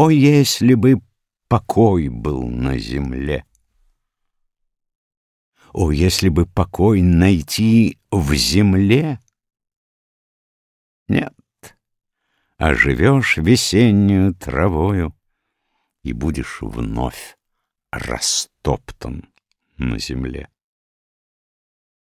О, если бы покой был на земле! О, если бы покой найти в земле! Нет, а живешь весеннюю травою И будешь вновь растоптан на земле.